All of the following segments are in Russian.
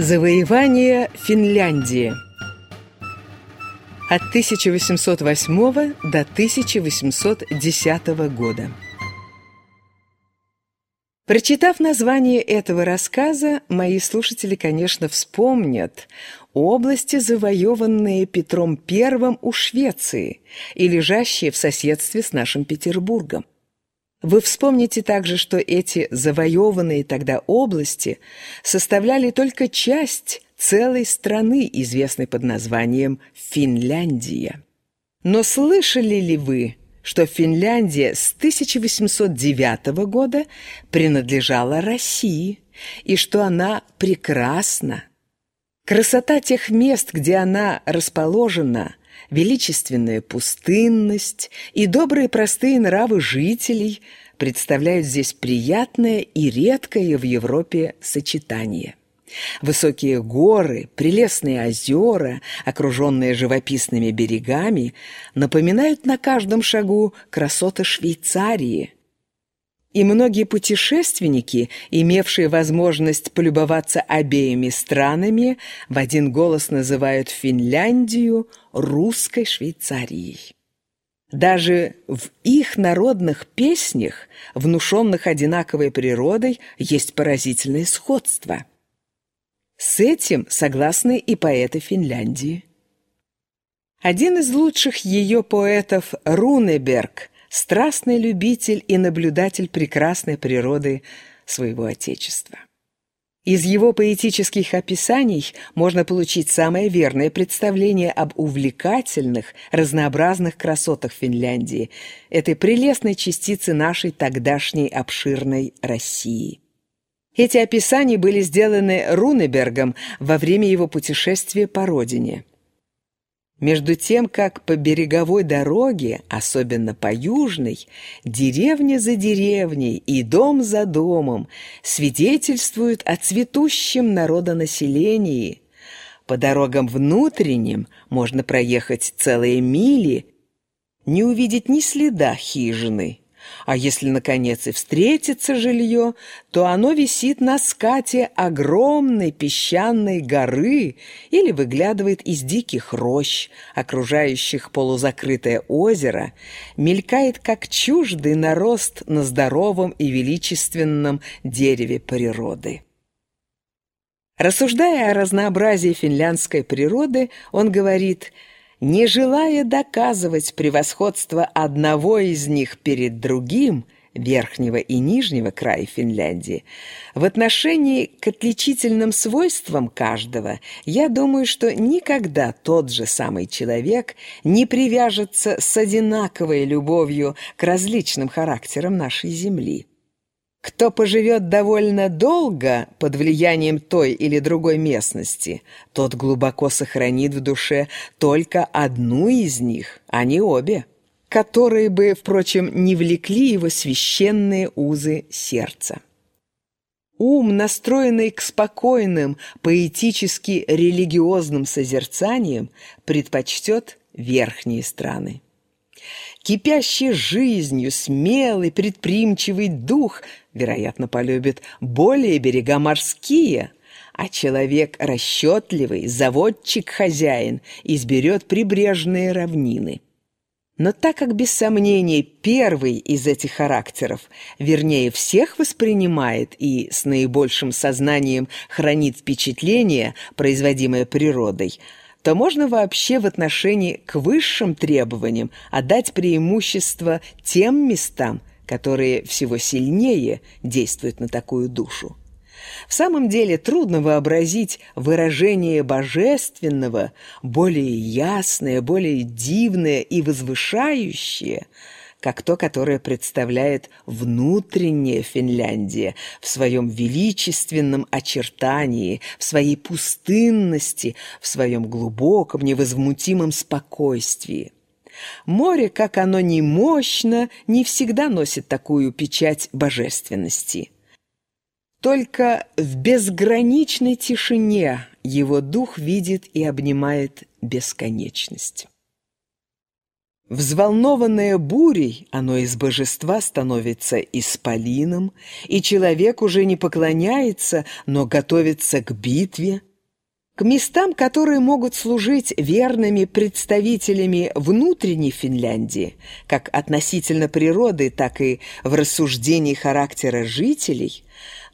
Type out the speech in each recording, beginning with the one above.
Завоевание Финляндии от 1808 до 1810 года. Прочитав название этого рассказа, мои слушатели, конечно, вспомнят области, завоеванные Петром I у Швеции и лежащие в соседстве с нашим Петербургом. Вы вспомните также, что эти завоеванные тогда области составляли только часть целой страны, известной под названием Финляндия. Но слышали ли вы, что Финляндия с 1809 года принадлежала России и что она прекрасна? Красота тех мест, где она расположена, величественная пустынность и добрые простые нравы жителей представляют здесь приятное и редкое в Европе сочетание. Высокие горы, прелестные озера, окруженные живописными берегами, напоминают на каждом шагу красоты Швейцарии. И многие путешественники, имевшие возможность полюбоваться обеими странами, в один голос называют Финляндию русской Швейцарией. Даже в их народных песнях, внушенных одинаковой природой, есть поразительное сходство – с этим согласны и поэты Финляндии. Один из лучших ее поэтов Рунеберг – страстный любитель и наблюдатель прекрасной природы своего Отечества. Из его поэтических описаний можно получить самое верное представление об увлекательных, разнообразных красотах Финляндии, этой прелестной частицы нашей тогдашней обширной России. Эти описания были сделаны Рунебергом во время его путешествия по родине. Между тем, как по береговой дороге, особенно по южной, деревня за деревней и дом за домом свидетельствуют о цветущем народонаселении. По дорогам внутренним можно проехать целые мили, не увидеть ни следа хижины, а если, наконец, и встретится жилье, то оно висит на скате огромной песчаной горы или выглядывает из диких рощ, окружающих полузакрытое озеро, мелькает как чуждый нарост на здоровом и величественном дереве природы. Рассуждая о разнообразии финляндской природы, он говорит – не желая доказывать превосходство одного из них перед другим, верхнего и нижнего края Финляндии, в отношении к отличительным свойствам каждого, я думаю, что никогда тот же самый человек не привяжется с одинаковой любовью к различным характерам нашей Земли. Кто поживет довольно долго под влиянием той или другой местности, тот глубоко сохранит в душе только одну из них, а не обе, которые бы, впрочем, не влекли его священные узы сердца. Ум, настроенный к спокойным, поэтически религиозным созерцаниям, предпочтет верхние страны. Кипящий жизнью, смелый, предприимчивый дух, вероятно, полюбит более берега морские, а человек расчетливый, заводчик-хозяин, изберет прибрежные равнины. Но так как, без сомнений, первый из этих характеров, вернее, всех воспринимает и с наибольшим сознанием хранит впечатление, производимое природой – то можно вообще в отношении к высшим требованиям отдать преимущество тем местам, которые всего сильнее действуют на такую душу. В самом деле трудно вообразить выражение божественного, более ясное, более дивное и возвышающее – как то, которое представляет внутренняя Финляндия в своем величественном очертании, в своей пустынности, в своем глубоком, невозмутимом спокойствии. Море, как оно не мощно, не всегда носит такую печать божественности. Только в безграничной тишине его дух видит и обнимает бесконечность. Взволнованное бурей, оно из божества становится исполином, и человек уже не поклоняется, но готовится к битве – К местам, которые могут служить верными представителями внутренней Финляндии, как относительно природы, так и в рассуждении характера жителей,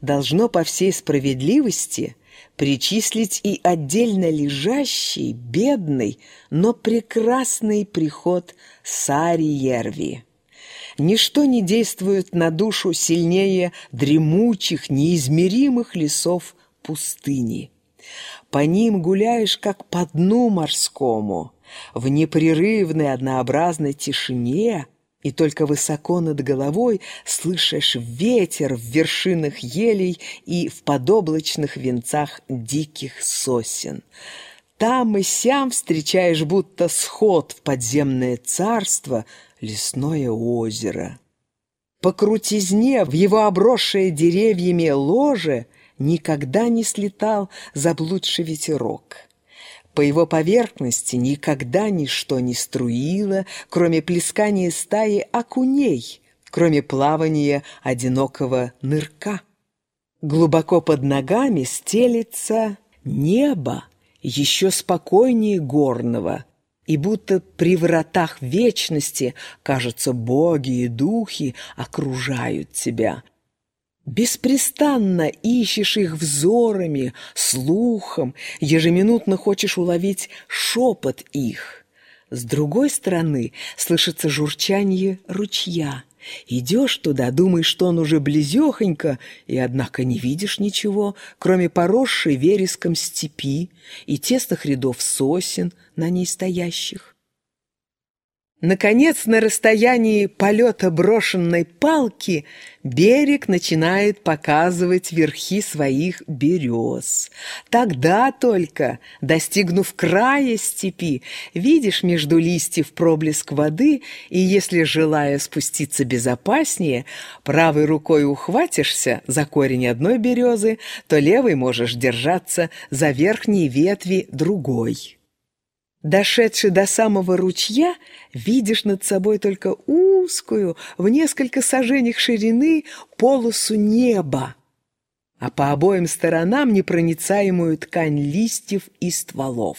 должно по всей справедливости причислить и отдельно лежащий, бедный, но прекрасный приход Сари-Ерви. Ничто не действует на душу сильнее дремучих, неизмеримых лесов пустыни. По ним гуляешь, как по дну морскому, в непрерывной однообразной тишине, и только высоко над головой слышишь ветер в вершинах елей и в подоблачных венцах диких сосен. Там и сям встречаешь будто сход в подземное царство, лесное озеро. По крутизне в его обросшее деревьями ложе никогда не слетал заблудший ветерок. По его поверхности никогда ничто не струило, кроме плескания стаи окуней, кроме плавания одинокого нырка. Глубоко под ногами стелится небо, еще спокойнее горного, и будто при вратах вечности, кажется, боги и духи окружают тебя — Беспрестанно ищешь их взорами, слухом, ежеминутно хочешь уловить шепот их. С другой стороны слышится журчание ручья. Идешь туда, думаешь, что он уже близехонько, и, однако, не видишь ничего, кроме поросшей вереском степи и тесных рядов сосен на ней стоящих. Наконец, на расстоянии полета брошенной палки берег начинает показывать верхи своих берез. Тогда только, достигнув края степи, видишь между листьев проблеск воды, и если, желая спуститься безопаснее, правой рукой ухватишься за корень одной березы, то левой можешь держаться за верхние ветви другой. Дошедший до самого ручья, видишь над собой только узкую, в несколько саженях ширины, полосу неба, а по обоим сторонам непроницаемую ткань листьев и стволов.